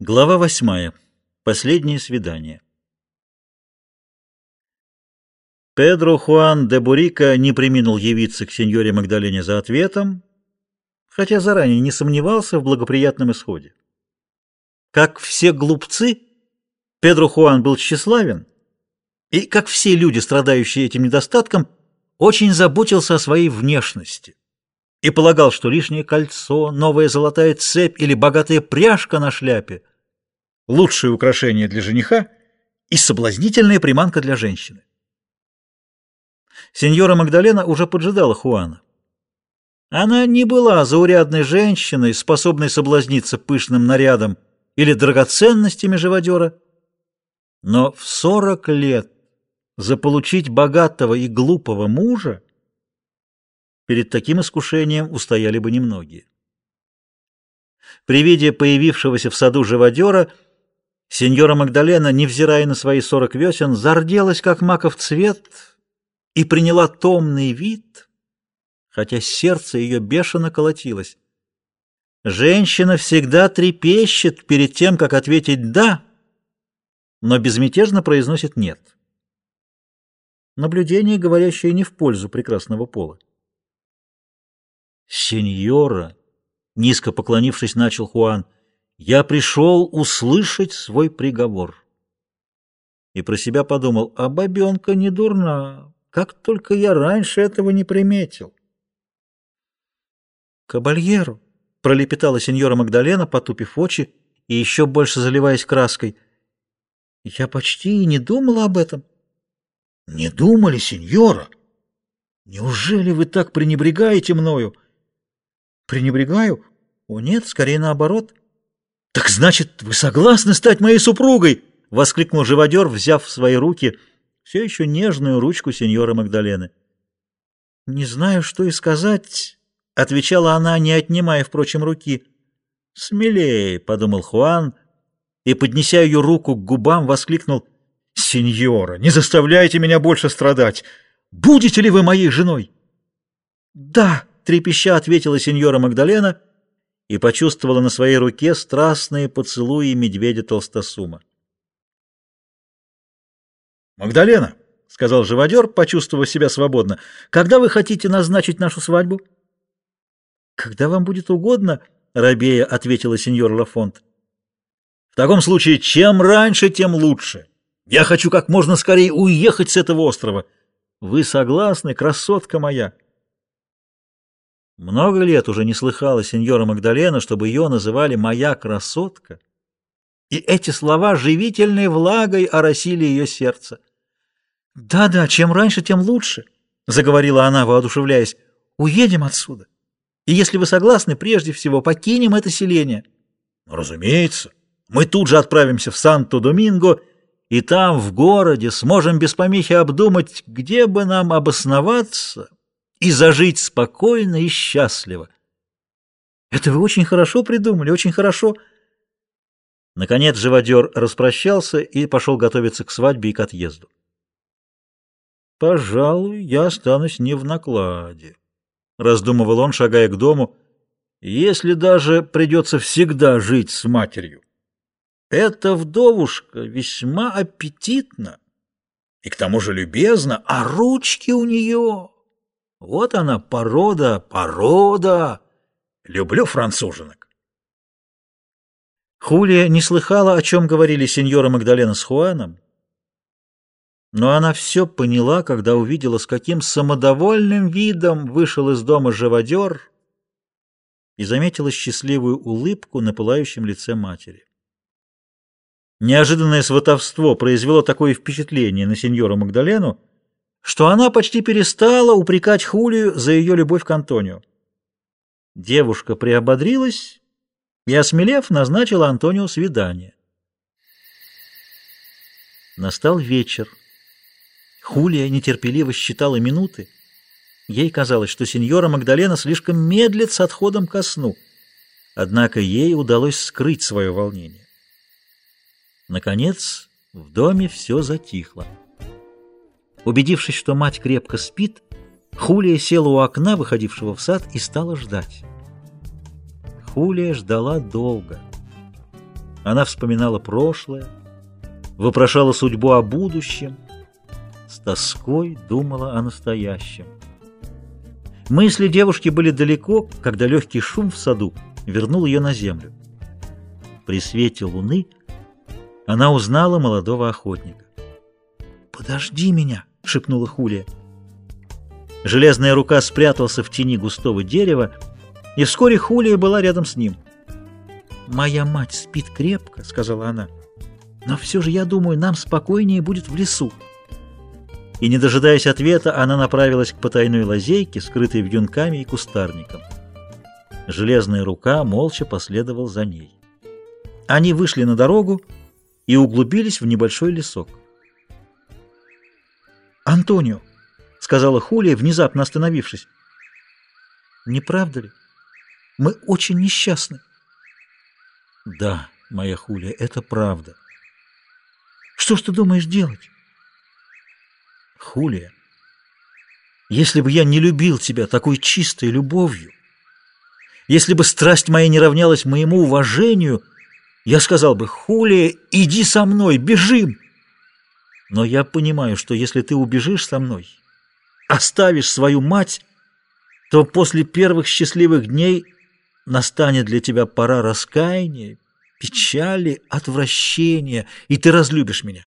Глава восьмая. Последнее свидание. Педро Хуан де Бурико не преминул явиться к сеньоре Магдалене за ответом, хотя заранее не сомневался в благоприятном исходе. Как все глупцы, Педро Хуан был тщеславен и, как все люди, страдающие этим недостатком, очень заботился о своей внешности и полагал, что лишнее кольцо, новая золотая цепь или богатая пряжка на шляпе — лучшее украшение для жениха и соблазнительная приманка для женщины. Сеньора Магдалена уже поджидала Хуана. Она не была заурядной женщиной, способной соблазниться пышным нарядом или драгоценностями живодера, но в сорок лет заполучить богатого и глупого мужа Перед таким искушением устояли бы немногие. При виде появившегося в саду живодера, сеньора Магдалена, невзирая на свои сорок весен, зарделась, как маков цвет, и приняла томный вид, хотя сердце ее бешено колотилось. Женщина всегда трепещет перед тем, как ответить «да», но безмятежно произносит «нет». Наблюдение, говорящее не в пользу прекрасного пола. «Сеньора!» — низко поклонившись, начал Хуан. «Я пришел услышать свой приговор». И про себя подумал, а бабенка не дурна, как только я раньше этого не приметил. «Кабальеру!» — пролепетала сеньора Магдалена, потупив очи и еще больше заливаясь краской. «Я почти и не думала об этом». «Не думали, сеньора? Неужели вы так пренебрегаете мною?» Пренебрегаю? О нет, скорее наоборот. Так значит, вы согласны стать моей супругой? Воскликнул живодер, взяв в свои руки все еще нежную ручку сеньора Магдалены. Не знаю, что и сказать, отвечала она, не отнимая, впрочем, руки. Смелее, подумал Хуан, и, поднеся ее руку к губам, воскликнул «Сеньора, не заставляйте меня больше страдать! Будете ли вы моей женой?» «Да!» Трепеща ответила сеньора Магдалена и почувствовала на своей руке страстные поцелуи медведя Толстосума. «Магдалена!» — сказал живодер, почувствовав себя свободно. «Когда вы хотите назначить нашу свадьбу?» «Когда вам будет угодно», — рабея ответила сеньор Лафонт. «В таком случае, чем раньше, тем лучше. Я хочу как можно скорее уехать с этого острова. Вы согласны, красотка моя?» Много лет уже не слыхала сеньора Магдалена, чтобы ее называли «моя красотка», и эти слова живительной влагой оросили ее сердце. «Да-да, чем раньше, тем лучше», — заговорила она, воодушевляясь. «Уедем отсюда. И если вы согласны, прежде всего покинем это селение». «Разумеется. Мы тут же отправимся в Санто-Доминго, и там, в городе, сможем без помехи обдумать, где бы нам обосноваться» и зажить спокойно и счастливо. Это вы очень хорошо придумали, очень хорошо. Наконец живодер распрощался и пошел готовиться к свадьбе и к отъезду. «Пожалуй, я останусь не в накладе», — раздумывал он, шагая к дому, — «если даже придется всегда жить с матерью. Эта вдовушка весьма аппетитна и к тому же любезна, а ручки у нее...» Вот она, порода, порода. Люблю француженок. Хулия не слыхала, о чем говорили сеньора Магдалена с Хуаном, но она все поняла, когда увидела, с каким самодовольным видом вышел из дома живодер и заметила счастливую улыбку на пылающем лице матери. Неожиданное сватовство произвело такое впечатление на сеньора Магдалену, что она почти перестала упрекать Хулию за ее любовь к Антонио. Девушка приободрилась и, осмелев, назначила Антонио свидание. Настал вечер. Хулия нетерпеливо считала минуты. Ей казалось, что сеньора Магдалена слишком медлит с отходом ко сну. Однако ей удалось скрыть свое волнение. Наконец, в доме все затихло. Убедившись, что мать крепко спит, Хулия села у окна, выходившего в сад, и стала ждать. Хулия ждала долго. Она вспоминала прошлое, вопрошала судьбу о будущем, с тоской думала о настоящем. Мысли девушки были далеко, когда легкий шум в саду вернул ее на землю. При свете луны она узнала молодого охотника. «Подожди меня!» — шепнула Хулия. Железная рука спрятался в тени густого дерева, и вскоре Хулия была рядом с ним. «Моя мать спит крепко», — сказала она, — «но все же, я думаю, нам спокойнее будет в лесу» и, не дожидаясь ответа, она направилась к потайной лазейке, скрытой вьюнками и кустарником. Железная рука молча последовал за ней. Они вышли на дорогу и углубились в небольшой лесок. «Антонио!» — сказала Хулия, внезапно остановившись. «Не правда ли? Мы очень несчастны». «Да, моя Хулия, это правда». «Что ж ты думаешь делать?» Хулия, если бы я не любил тебя такой чистой любовью, если бы страсть моя не равнялась моему уважению, я сказал бы, Хулия, иди со мной, бежим. Но я понимаю, что если ты убежишь со мной, оставишь свою мать, то после первых счастливых дней настанет для тебя пора раскаяния, печали, отвращения, и ты разлюбишь меня.